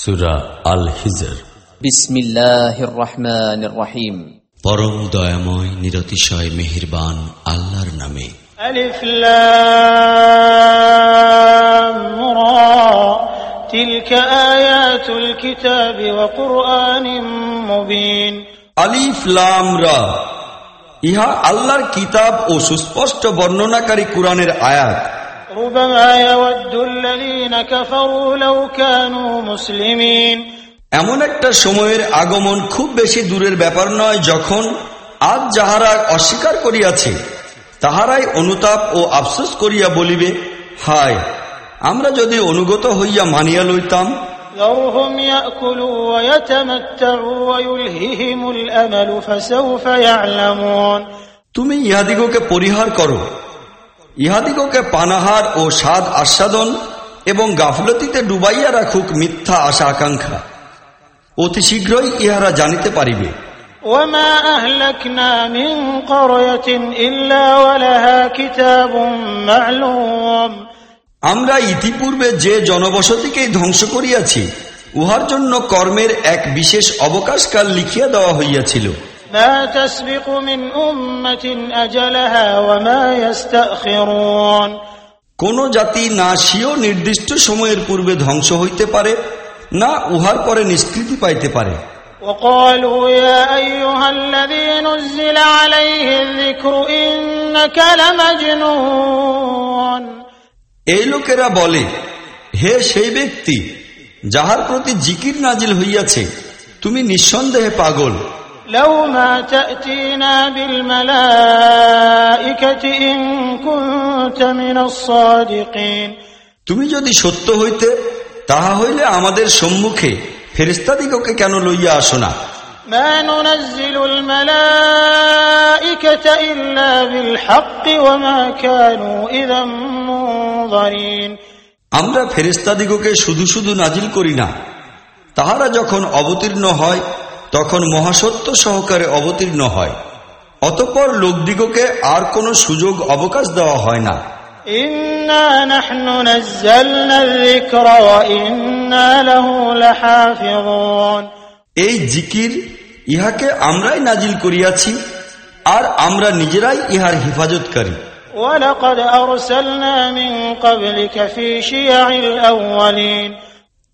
সুরা আল হিজর বিসমিল্লাহির রহমানির রহিম পরম দয়াময় নিরতিশয় মেহেরবান আল্লাহর নামে ألف لام را تلك آيات الكتاب وقرآن مبين আলিফ লাম রা ইহা আল্লাহর কিতাব ও সুস্পষ্ট বর্ণনাকারী কুরআনের আয়াত এমন একটা সময়ের আগমন খুব বেশি দূরের ব্যাপার নয় যখন আজ যাহারা অস্বীকার করিয়াছে তাহারাই অনুতাপ ও আফসোস করিয়া বলিবে হায় আমরা যদি অনুগত হইয়া মানিয়া লইতাম। তুমি ইহাদিগকে পরিহার করো। ইহাদিগকে পানাহার ও স্বাদ আস্বাদন এবং গাফলতিতে ডুবাইয়া রাখুক মিথ্যা আশা আকাঙ্ক্ষা অতি শীঘ্রই ইহারা জানিতে পারিবে وما أهلكنا من قرية إلا ولها كتاب معلوم আমরা ইতিপূর্বে যে জনবসতিকেই ধ্বংস করিয়াছি উহার জন্য কর্মের এক বিশেষ অবকাশকাল লিখিয়া দেওয়া হইয়াছিল কোন জাতি না সিও নির্দিষ্ট সময়ের পূর্বে ধ্বংস হইতে পারে না উহার পরে নিষ্কৃতি পাইতে পারে। এই লোকেরা বলে হে সেই ব্যক্তি যাহার প্রতি জিকির নাজিল হইয়াছে তুমি নিঃসন্দেহে পাগল। لو ما تأتينا بالملائكة إن كنت من الصادقين তুমি যদি সত্য হইতে তাহা হইলে আমাদের সম্মুখে ফেরিস্তাদিগকে কেন লইয়া আসো না ما ننزل الملائكة إلا بالحق وما كانوا إذا منظرين আমরা ফেরিস্তাদিগকে শুধু শুধু নাজিল করি না তাহারা যখন অবতীর্ণ হয় তখন মহাসত্য সহকারে অবতীর্ণ হয়। অতপর লোকদিগকে আর কোন সুযোগ অবকাশ দেওয়া হয় না। এই জিকির ইহাকে আমরাই নাজিল করিয়াছি আর আমরা নিজেরাই ইহার হেফাজতকারী।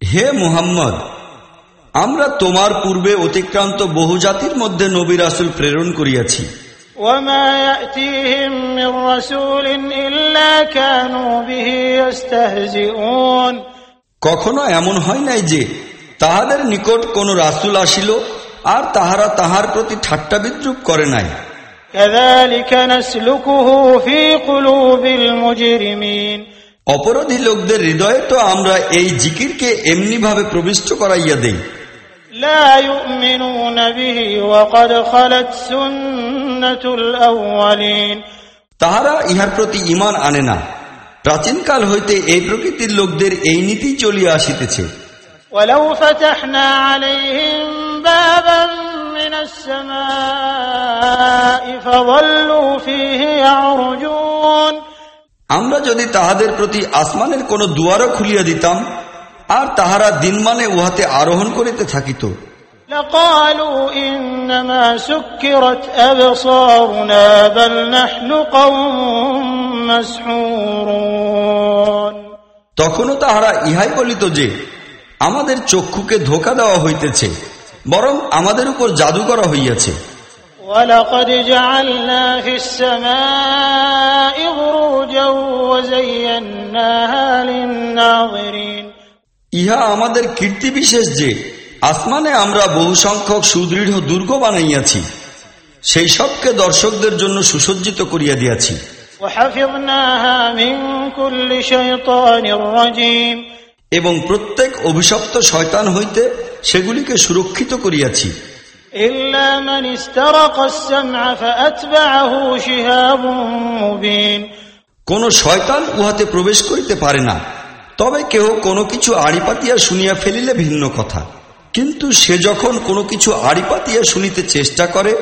হে মুহাম্মদ আমরা তোমার পূর্বে অতিক্রান্ত বহু জাতির মধ্যে নবীর আসুল প্রেরণ করিয়াছি। কখনো এমন হয় নাই যে তাহাদের নিকট কোন রাসুল আসিল আর তাহারা তাহার প্রতি ঠাট্টা বিদ্রুপ করে নাই। অপরাধী লোকদের হৃদয়ে তো আমরা এই জিকিরকে এমনিভাবে প্রবিষ্ট করাইয়া দেয় لا يؤمنون به وقد خلت سنة الأولين তাহারা ইহার প্রতি ইমান আনে না প্রাচীনকাল হইতে এই প্রকৃতির লোকদের এই নীতি চলিয়া আসিতেছে ولو فتحنا عليهم بابا من السماء فظلوا فيه يعرجون আমরা যদি তাহাদের প্রতি আসমানের কোন দুয়ারও খুলিয়া দিতাম আর তাহারা দিনমানে উহাতে আরোহণ করিতে থাকিত لقالوا إنما سكرت أبصارنا بل نحن قوم مسحورون তখনও তাহারা ইহাই বলিত যে আমাদের চক্ষুকে ধোকা দেওয়া হইতেছে বরং আমাদের উপর জাদু করা হইয়াছে ولقد جعلنا في السماء بروجا وزيناها للناظرين ইহা আমাদের কীর্তি বিশেষ যে আসমানে আমরা বহু সংখ্যক সুদৃঢ় দুর্গ বানাইয়াছি সেই সবকে দর্শকদের জন্য সুসজ্জিত করিয়া দিয়াছি। এবং প্রত্যেক অভিশপ্ত শয়তান হইতে সেগুলিকে সুরক্ষিত করিয়াছি। কোন শয়তান উহাতে প্রবেশ করিতে পারে না। তবে কেহ কোনো কিছু আড়িপাতিয়া শুনিয়া ফেলিলে ভিন্ন কথা কিন্তু সে যখন কোনো কিছু আড়িপাতিয়া শুনিতে চেষ্টা করে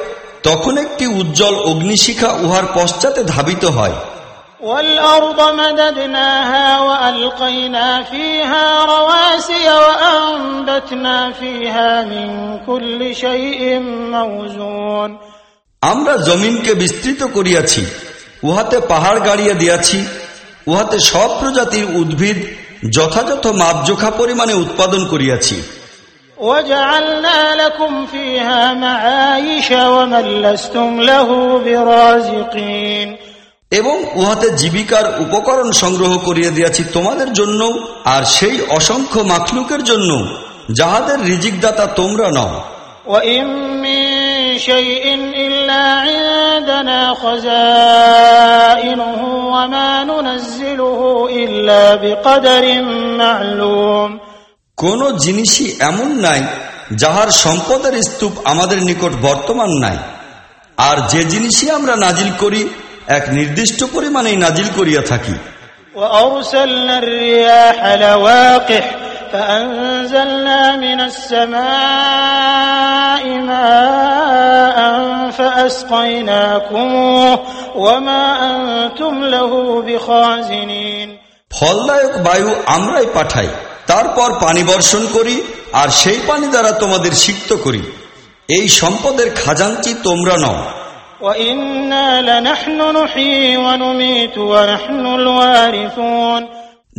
তখন একটি উজ্জ্বল অগ্নিশিখা উহার পশ্চাতে ধাবিত হয় والأرض مددناها وألقينا فيها رواسي وأنبتنا وأنبتنا فيها من كل شيء موزون আমরা জমিনকে বিস্তৃত করিয়াছি উহাতে পাহাড় গাড়িয়া দিয়াছি উহাতে সব প্রজাতির উদ্ভিদ যথাযথ মাপজোখা পরিমাণে উৎপাদন করিয়াছি। এবং উহাতে জীবিকার উপকরণ সংগ্রহ করিয়া দিয়াছি তোমাদের জন্য আর সেই অসংখ্য মাখলুকের জন্য যাহাদের রিজিকদাতা তোমরা নও। شيء إلا عندنا خزائنه وما ننزله إلا بقدر معلوم কোন জিনিসই এমন নাই যাহার সম্পদের স্তূপ আমাদের নিকট বর্তমান নাই আর যে জিনিসই আমরা নাজিল করি এক নির্দিষ্ট পরিমাণেই নাজিল করিয়া থাকি وأرسلنا الرياح لواقح فأنزلنا من السماء ماء فأسقيناكموه وما أنتم له بخازنين ফলদায়ক বায়ু আমরাই পাঠাই তারপর পানি বর্ষণ করি আর সেই পানি দ্বারা তোমাদের সিক্ত করি এই সম্পদের খাজাঞ্চি তোমরা নও وإنا لنحن نحيي ونميت ونحن الوارثون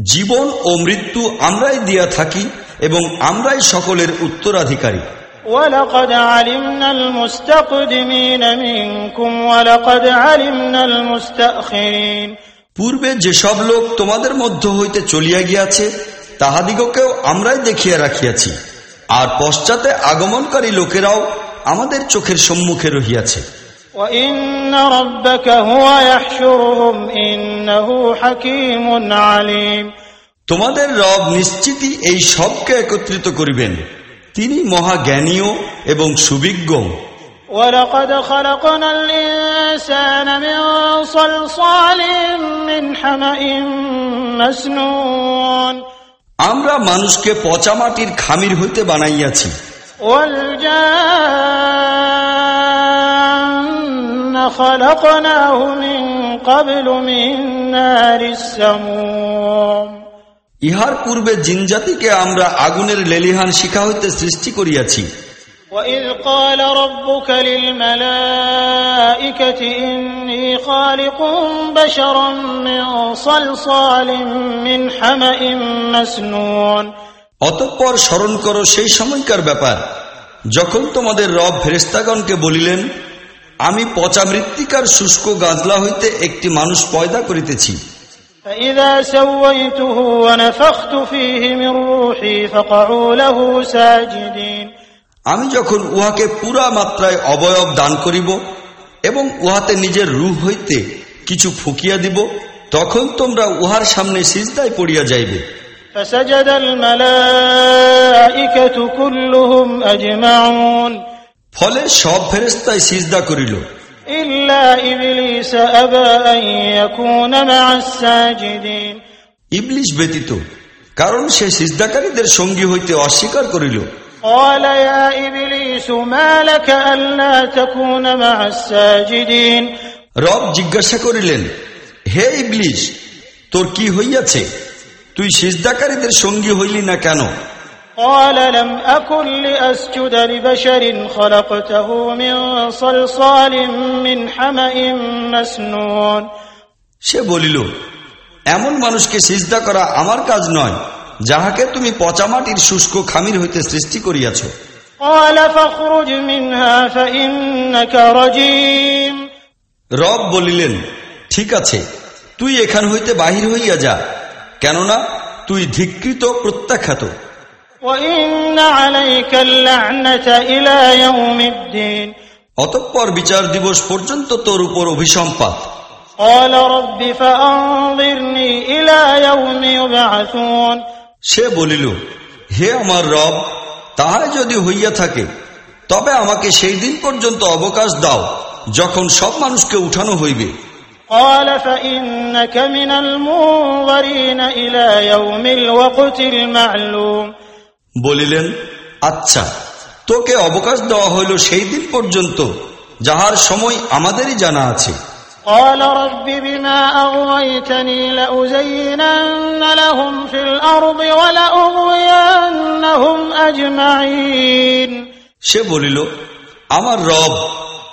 জীবন ও মৃত্যু আমরাই দিয়া থাকি এবং আমরাই সকলের উত্তরাধিকারী ولقد علمنا المستقدمين منكم ولقد علمنا المستأخرين পূর্বে যেসব লোক তোমাদের মধ্য হইতে চলিয়া গিয়াছে তাহাদিগকেও আমরাই দেখিয়া রাখিয়াছি আর পশ্চাতে আগমনকারী লোকেরাও আমাদের চোখের সম্মুখে রহিয়াছে وإن ربك هو يحشرهم إنه حكيم عليم তোমাদের রব নিশ্চিতই এই সবকে একত্রিত করিবেন তিনি মহাজ্ঞানীয় এবং সুবিজ্ঞ ولقد خلقنا الإنسان من صلصال من حمأ مسنون আমরা মানুষকে পচা মাটির খামির হইতে বানাইয়াছি والجان خلقناه من قبل من نار السموم ইহার পূর্বে জিনজাতিকে আমরা আগুনের লেলিহান শিখা হইতে সৃষ্টি করিয়াছি وإذ قال ربك للملائكة إني خالق بشرا من صلصال من حمأ مسنون অতঃপর স্মরণ করো সেই সময়কার ব্যাপার যখন তোমাদের রব ফেরেস্তাগণকে বলিলেন আমি পচা মৃত্তিকার শুষ্ক গাজলা হইতে একটি মানুষ পয়দা করিতেছি فإذا سويته ونفخت فيه من روحي فقعوا له ساجدين আমি যখন উহাকে পুরা মাত্রায় অবয়ব দান করিব এবং উহাতে নিজের রূহ হইতে কিছু ফুকিয়া দিব তখন তোমরা উহার সামনে সিজদায় পড়িয়া যাইবে فسجد الملائكة كلهم أجمعون ফলে সব ফেরেস্তায় সিজদা করিল। ইবলিশ ব্যতীত কারণ সে সিজদাকারীদের সঙ্গী হইতে অস্বীকার করিল। রব জিজ্ঞাসা করিলেন হে ইবলিশ তোর কি হইয়াছে? তুই সিজদাকারীদের সঙ্গী হইলি না কেন? قال لم أكن لأسجد لبشر خلقته من صلصال من حمأ مسنون সে বলিল এমন মানুষকে সিজদা করা আমার কাজ নয় যাহাকে তুমি পচামাটির শুষ্ক খামির হইতে সৃষ্টি করিয়াছ قال فاخرج منها فإنك رجيم রব বলিলেন ঠিক আছে তুই এখান হইতে বাহির হইয়া যা কেননা তুই ধিকৃত প্রত্যাখ্যাত অতঃপর বিচার দিবস পর্যন্ত তোর উপর অভিসম্পাত قال رب فأنظرني إلى يوم يبعثون সে বলিল হে আমার রব তাহাই যদি হইয়া থাকে তবে আমাকে সেই দিন পর্যন্ত অবকাশ দাও যখন সব মানুষকে উঠানো হইবে قال বলিলেন আচ্ছা তোকে অবকাশ দেওয়া হইল সেই দিন পর্যন্ত যাহার সময় আমাদেরই জানা আছে قال رب بما أغويتني لأزينن لهم في الأرض ولأغوينهم أجمعين সে বলিল আমার রব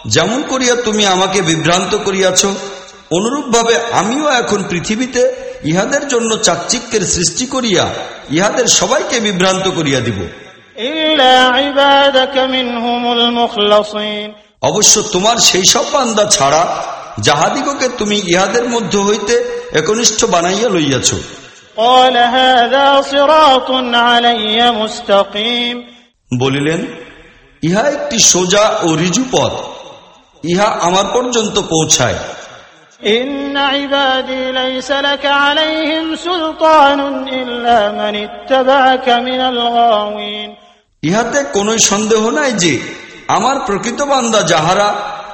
যেমন করিয়া তুমি আমাকে বিভ্রান্ত করিয়াছ অনুরূপভাবে আমিও এখন পৃথিবীতে ইহাদের জন্য চাকচিক্যের সৃষ্টি করিয়া ইহাদের সবাইকে বিভ্রান্ত করিয়া দিব। অবশ্য তোমার সেই সব বান্দা ছাড়া যাহাদিগকে তুমি ইহাদের মধ্য হইতে একনিষ্ঠ বানাইয়া লইয়াছ। বলিলেন ইহা একটি সোজা ও রিজু পথ। ইহা আমার পর্যন্ত পৌঁছায়। إن عبادي ليس لك عليهم سلطان إلا من اتبعك من الغاوين ইহাতে কোন সন্দেহ নাই যে আমার প্রকৃত বান্দা যাহারা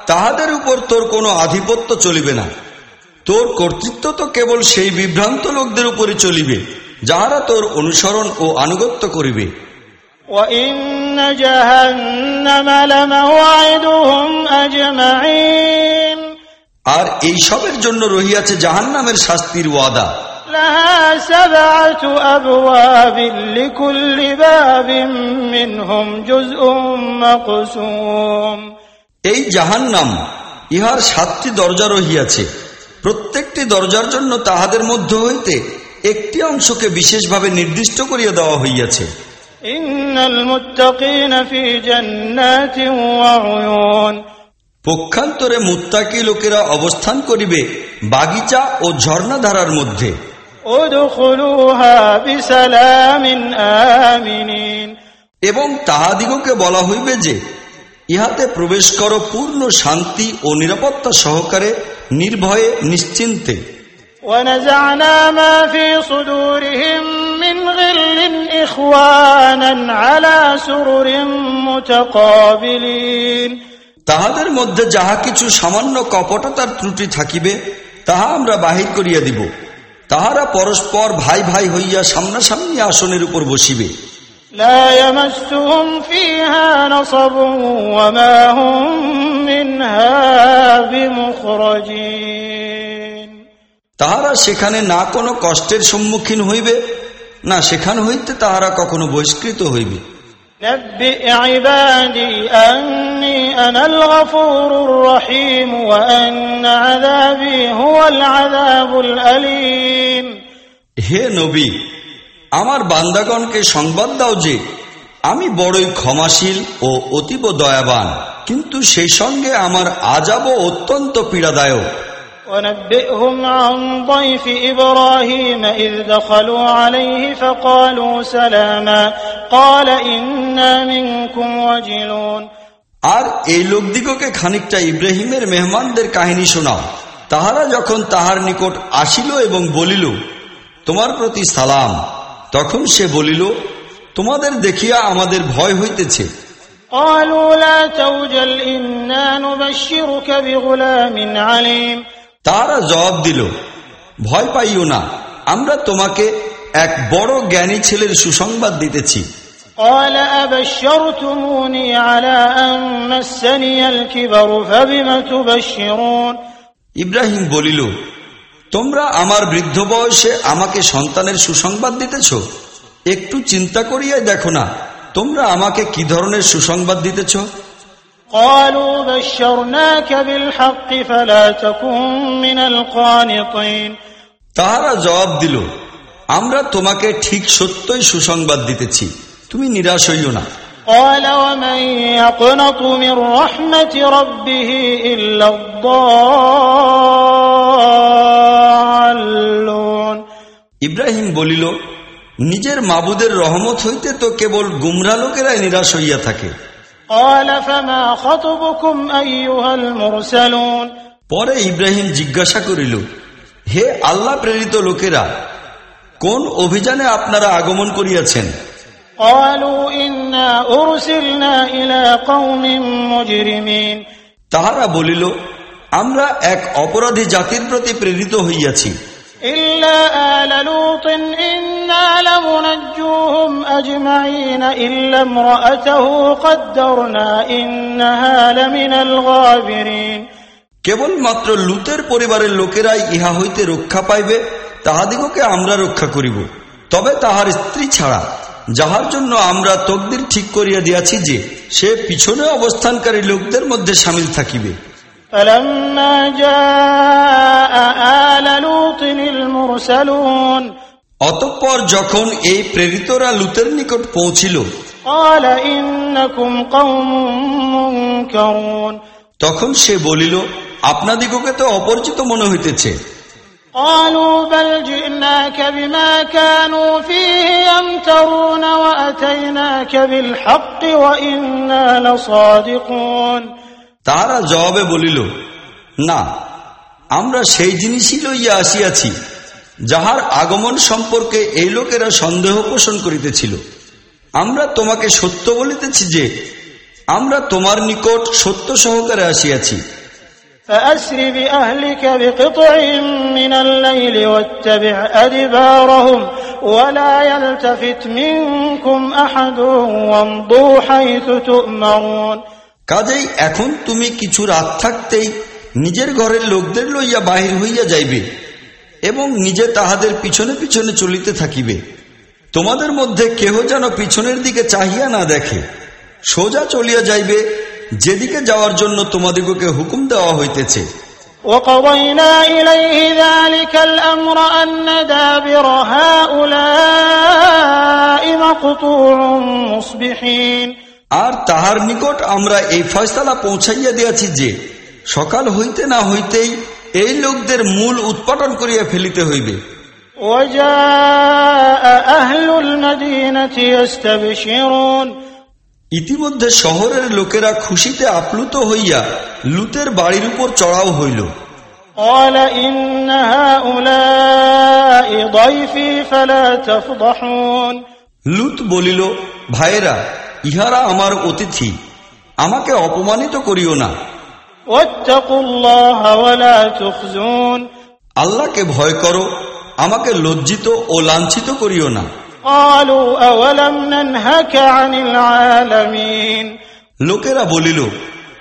তাহাদের উপর তোর কোনো আধিপত্য চলিবে না তোর কর্তৃত্ব তো কেবল সেই বিভ্রান্ত লোকদের উপরে চলিবে যাহারা তোর অনুসরণ ও আনুগত্য করিবে وإن جهنم لموعدهم أجمعين আর এই সবের জন্য রহিয়াছে জাহান নামের শাস্তির ওয়াদা। এই জাহান নাম ইহার সাতটি দরজা রহিয়াছে। প্রত্যেকটি দরজার জন্য তাহাদের মধ্য হইতে একটি অংশকে বিশেষভাবে নির্দিষ্ট করিয়া দেওয়া হইয়াছে। ইন্নাল মুত্তাকিনা ফি জান্নাতিন ওয়া পক্ষান্তরে মুত্তাকি লোকেরা অবস্থান করিবে বাগিচা ও ঝর্ণাধারার মধ্যে ادخلوها بسلام آمنين এবং তাহাদিগকে বলা হইবে যে ইহাতে প্রবেশ করো পূর্ণ শান্তি ও নিরাপত্তা সহকারে নির্ভয়ে নিশ্চিন্তে ونزعنا ما في صدورهم من غل إخوانا على سرر متقابلين তাহাদের মধ্যে যাহা কিছু সামান্য কপটতার ত্রুটি থাকিবে তাহা আমরা বাহির করিয়া দিব। তাহারা পরস্পর ভাই ভাই হইয়া সামনাসামনি আসনের উপর বসিবে। তাহারা সেখানে না কোনো কষ্টের সম্মুখীন হইবে না সেখান হইতে তাহারা কখনো বহিষ্কৃত হইবে। نبئ عبادي أني أنا الغفور الرحيم وأن عذابي هو العذاب الأليم হে নবী আমার বান্দাগণকে সংবাদ দাও যে আমি বড়ই ক্ষমাশীল ও অতীব দয়াবান কিন্তু সেই সঙ্গে আমার আজাবও অত্যন্ত পীড়াদায়ক ونبئهم عن ضيف إبراهيم إذ دخلوا عليه فقالوا سلاما قال إنا منكم وجلون আর এই লোকদিগকে খানিকটা ইব্রাহিমের মেহমানদের কাহিনী শোনাও তাহারা যখন তাহার নিকট আসিল এবং বলিল তোমার প্রতি সালাম তখন সে বলিল তোমাদের দেখিয়া আমাদের ভয় হইতেছে قالوا لا توجل إنا نبشرك بغلام عليم তারা জবাব দিল ভয় পাইও না আমরা তোমাকে এক বড় জ্ঞানী ছেলের সুসংবাদ দিতেছি। ইব্রাহিম বলিল তোমরা আমার বৃদ্ধ বয়সে আমাকে সন্তানের সুসংবাদ দিতেছ? একটু চিন্তা করিয়াই দেখো না তোমরা আমাকে কি ধরনের সুসংবাদ দিতেছ? قالوا بشرناك بالحق فلا تكن من القانطين তাহারা জবাব দিল আমরা তোমাকে ঠিক সত্যই সুসংবাদ দিতেছি তুমি নিরাশ হইও না قال ومن يقنط من رحمة ربه إلا الضالون ইব্রাহিম বলিল নিজের মাবুদের রহমত হইতে তো কেবল গুমরা লোকেরাই নিরাশ হইয়া থাকে পরে ইব্রাহিম জিজ্ঞাসা করিল হে আল্লাহ প্রেরিত লোকেরা কোন অভিযানে আপনারা আগমন করিয়াছেন? তাহারা বলিল আমরা এক অপরাধী জাতির প্রতি প্রেরিত হইয়াছি। إلا آل لوط إنا لمنجوهم أجمعين إلا امرأته قدرنا إنها لمن الغابرين কেবলমাত্র লুতের পরিবারের লোকেরাই ইহা হইতে রক্ষা পাইবে তাহাদিগকে আমরা রক্ষা করিব তবে তাহার স্ত্রী ছাড়া যাহার জন্য আমরা তকদির ঠিক করিয়া দিয়াছি যে সে পিছনে অবস্থানকারী লোকদের মধ্যে সামিল থাকিবে فلما جاء آل لوط المرسلون অতঃপর যখন এই প্রেরিতরা লুতের নিকট পৌঁছিল قال إنكم قوم منكرون তখন সে বলিল আপনাদিগকে তো অপরিচিত মনে হইতেছে قالوا بل جئناك بما كانوا فيه يمترون وأتيناك بالحق وإنا لصادقون তাহারা জবাবে বলিল না আমরা সেই জিনিসই লইয়া আসিয়াছি যাহার আগমন সম্পর্কে এই লোকেরা সন্দেহ পোষণ করিতেছিল আমরা তোমাকে সত্য বলিতেছি যে আমরা তোমার নিকট সত্য সহকারে আসিয়াছি فأسر بأهلك بقطع من الليل واتبع أدبارهم ولا يلتفت منكم أحد وامضوا حيث تؤمرون কাজেই এখন তুমি কিছু রাত থাকতেই নিজের ঘরের লোকদের লইয়া বাহির হইয়া যাইবে এবং নিজে তাহাদের পিছনে পিছনে চলিতে থাকিবে তোমাদের মধ্যে কেহ যেন পিছনের দিকে চাহিয়া না দেখে সোজা চলিয়া যাইবে যেদিকে যাওয়ার জন্য তোমাদিগকে হুকুম দেওয়া হইতেছে وقضينا إليه ذلك الأمر أن دابر هؤلاء مقطوع مصبحين আর তাহার নিকট আমরা এই ফয়সালা পৌঁছাইয়া দিয়াছি যে সকাল হইতে না হইতেই এই লোকদের মূল উৎপাদন করিয়া ফেলিতে হইবে। ইতিমধ্যে শহরের লোকেরা খুশিতে আপ্লুত হইয়া লুতের বাড়ির উপর চড়াও হইল। লুত বলিল ভাইরা ইহারা আমার অতিথি আমাকে অপমানিত করিও না। আল্লাহকে ভয় করো আমাকে লজ্জিত ও লাঞ্ছিত করিও না। লোকেরা বলিল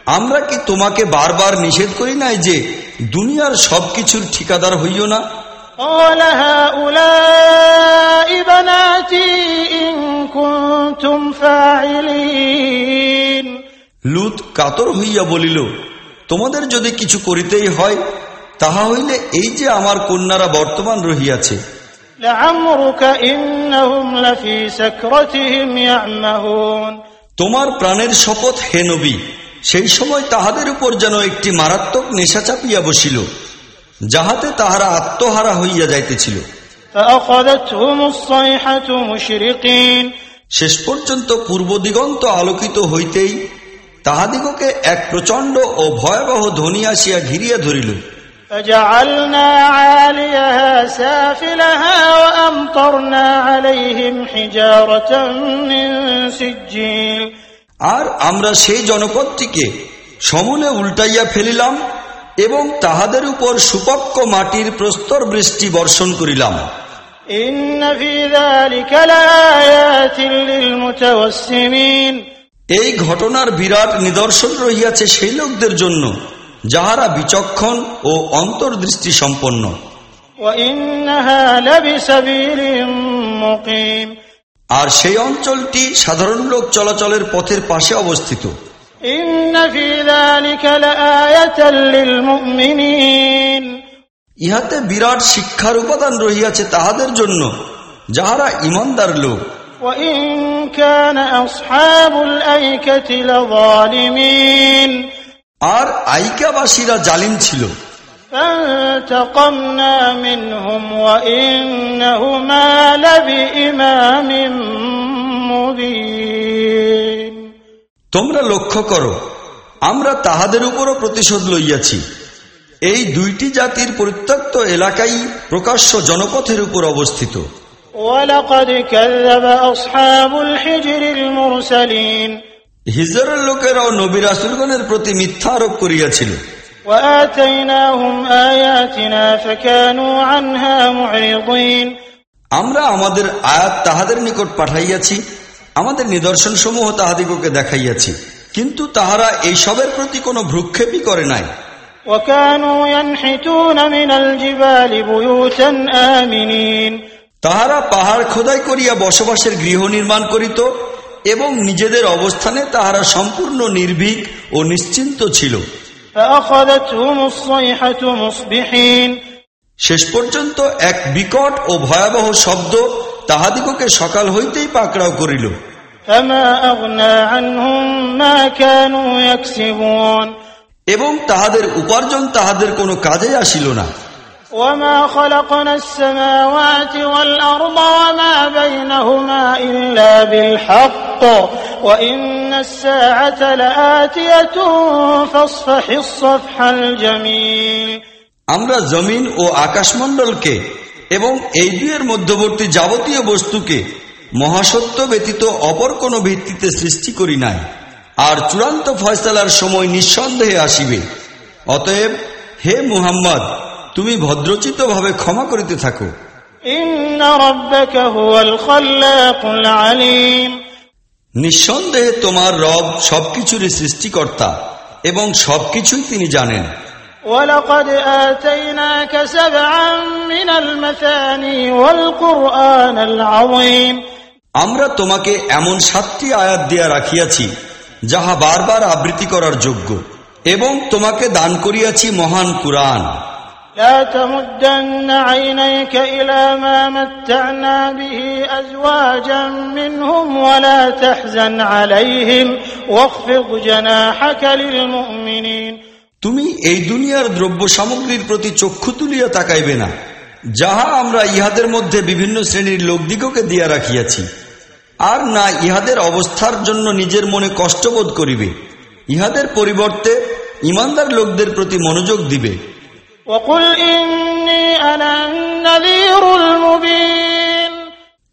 আমরা কি তোমাকে বারবার নিষেধ করি নাই যে দুনিয়ার সবকিছুর ঠিকাদার হইও না? قال هؤلاء بناتي إن كنتم فاعلين লুত কাতর হইয়া বলিল তোমাদের যদি কিছু করিতেই হয় তাহা হইলে এই যে আমার কন্যারা বর্তমান রহিয়াছে لعمرك إنهم لفي سكرتهم يعمهون তোমার প্রাণের শপথ হে নবী সেই সময় তাহাদের উপর যেন একটি মারাত্মক নেশা চাপিয়া বসিল যাহাতে তাহারা আত্মহারা হইয়া যাইতেছিল فأخذتهم الصيحة مشرقين শেষ পর্যন্ত পূর্ব দিগন্ত আলোকিত হইতেই তাহাদিগকে এক প্রচণ্ড ও ভয়াবহ ধ্বনি আসিয়া ঘিরিয়া ধরিল فجعلنا عاليها سافلها وأمطرنا عليهم حجارة من سجيل আর আমরা সেই জনপদটিকে সমূলে উল্টাইয়া ফেলিলাম এবং তাহাদের উপর সুপক্ষ মাটির প্রস্তর বৃষ্টি বর্ষণ করিলাম। এই ঘটনার বিরাট নিদর্শন রহিয়াছে সেই লোকদের জন্য যাহারা বিচক্ষণ ও অন্তর্দৃষ্টি সম্পন্ন। আর সেই অঞ্চলটি সাধারণ লোক চলাচলের পথের পাশে অবস্থিত। ইহাতে বিরাট শিক্ষার উপাদান রহিয়াছে তাহাদের জন্য যাহারা ইমানদার লোক وإن كان أصحاب الأيكة لظالمين আর আইকাবাসীরা জালিম ছিল فانتقمنا منهم وإنهما لبإمام مبين তোমরা লক্ষ্য করো আমরা তাহাদের উপরও প্রতিশোধ লইয়াছি। এই দুইটি জাতির পরিত্যক্ত এলাকাই প্রকাশ্য জনপথের উপর অবস্থিত। হিজরের লোকেরাও নবী রাসুলগণের প্রতি মিথ্যা আরোপ করিয়াছিল। আমরা আমাদের আয়াত তাহাদের নিকট পাঠাইয়াছি আমাদের নিদর্শন সমূহ তাহাদিগকে দেখাইয়াছি। কিন্তু তাহারা এইসবের প্রতি কোনো ভ্রুক্ষেপই করে নাই। তাহারা পাহাড় খোদাই করিয়া বসবাসের গৃহ নির্মাণ করিত এবং নিজেদের অবস্থানে তাহারা সম্পূর্ণ নির্ভীক ও নিশ্চিন্ত ছিল। শেষ পর্যন্ত এক বিকট ও ভয়াবহ শব্দ তাহাদিগকে সকাল হইতেই পাকড়াও করিল। فما أغنى عنهم ما كانوا يكسبون এবং তাহাদের উপার্জন তাহাদের কোনো কাজে আসিল না وما خلقنا السماوات والأرض وما بينهما إلا بالحق وإن الساعة لآتية فاصفح الصفح الجميل আমরা জমিন ও আকাশমণ্ডলকে এবং এই দুয়ের মধ্যবর্তী যাবতীয় বস্তুকে মহাসত্য ব্যতীত অপর কোনো ভিত্তিতে সৃষ্টি করি নাই আর চূড়ান্ত ফয়সালার সময় নিঃসন্দেহে আসিবে অতএব হে মুহাম্মদ তুমি ভদ্রচিতভাবে ক্ষমা করিতে থাকো إن ربك هو الخلاق العليم নিঃসন্দেহে তোমার রব সবকিছুরই সৃষ্টিকর্তা এবং সবকিছুই তিনি জানেন ولقد آتيناك سبعا من المثاني والقرآن العظيم আমরা তোমাকে এমন সাতটি আয়াত দিয়া রাখিয়াছি যাহা বারবার আবৃত্তি করার যোগ্য এবং তোমাকে দান করিয়াছি মহান কুরআন لا تمدن عينيك إلى ما متعنا به أزواجا منهم ولا تحزن عليهم واخفض جناحك للمؤمنين তুমি এই দুনিয়ার দ্রব্য সামগ্রীর প্রতি চক্ষু তুলিয়া তাকাইবে না যাহা আমরা ইহাদের মধ্যে বিভিন্ন শ্রেণির লোকদিগকে দিয়া রাখিয়াছি আর না ইহাদের অবস্থার জন্য নিজের মনে কষ্টবোধ করিবে ইহাদের পরিবর্তে ইমানদার লোকদের প্রতি মনোযোগ দিবে।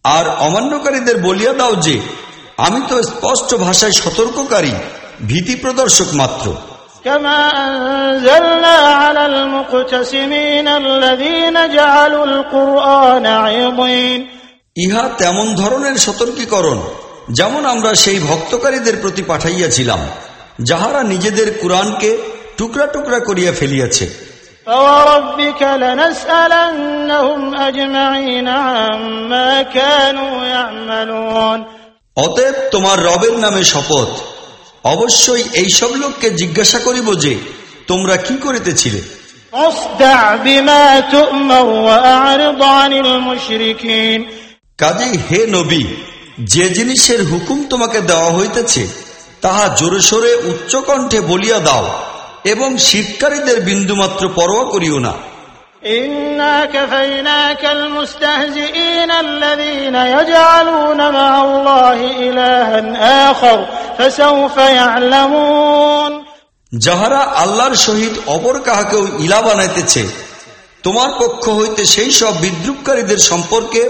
আর অমান্যকারীদের বলিয়া দাও যে আমি তো স্পষ্ট ভাষায় সতর্ককারী ভীতি প্রদর্শক মাত্র। كما أنزلنا على المقتسمين الذين جعلوا القرآن عضين ইহা তেমন ধরনের সতর্কীকরণ যেমন আমরা সেই ভক্তকারীদের প্রতি পাঠাইয়াছিলাম যাহারা নিজেদের কুরআনকে টুকরা টুকরা করিয়া ফেলিয়াছে فوربك لنسألنهم أجمعين عما كانوا يعملون অতএব তোমার রবের নামে শপথ অবশ্যই এইসব লোককে জিজ্ঞাসা করিব যে তোমরা কি করিতেছিলে? কাজে হে নবী যে জিনিসের হুকুম তোমাকে দেওয়া হইতেছে তাহা জোরে সোরে উচ্চকণ্ঠে বলিয়া দাও এবং শীতকারীদের বিন্দুমাত্র পরোয়া করিও না। إنا كفيناك المستهزئين الذين يجعلون مع الله إلها آخر فسوف يعلمون যাহারা আল্লাহর সহিত অপর কাহাকেও ইলা বানাইতেছে তোমার পক্ষ হইতে সেই সব বিদ্রুপকারীদের সম্পর্কে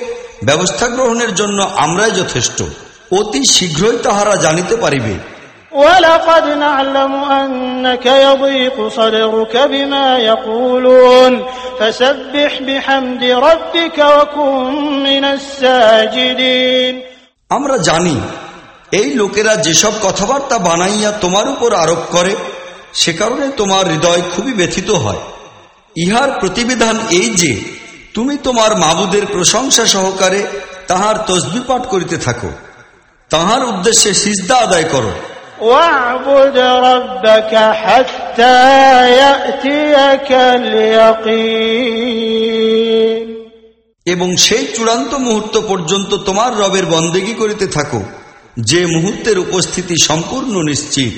ব্যবস্থা গ্রহণের জন্য আমরাই যথেষ্ট অতি শীঘ্রই তাহারা জানিতে পারিবে ولقد نعلم أنك يضيق صدرك بما يقولون فسبح بحمد ربك وكن من الساجدين আমরা জানি এই লোকেরা যেসব কথাবার্তা বানাইয়া তোমার উপর আরোপ করে সে কারণে তোমার হৃদয় খুবই ব্যথিত হয় ইহার প্রতিবিধান এই যে তুমি তোমার মাবুদের প্রশংসা সহকারে তাহার তসবি পাঠ করিতে থাকো তাহার উদ্দেশ্যে সিজদা আদায় করো واعبد ربك حتى يأتيك اليقين এবং সেই চূড়ান্ত মুহূর্ত পর্যন্ত তোমার রবের বন্দেগী করিতে থাকো যে মুহূর্তের উপস্থিতি সম্পূর্ণ নিশ্চিত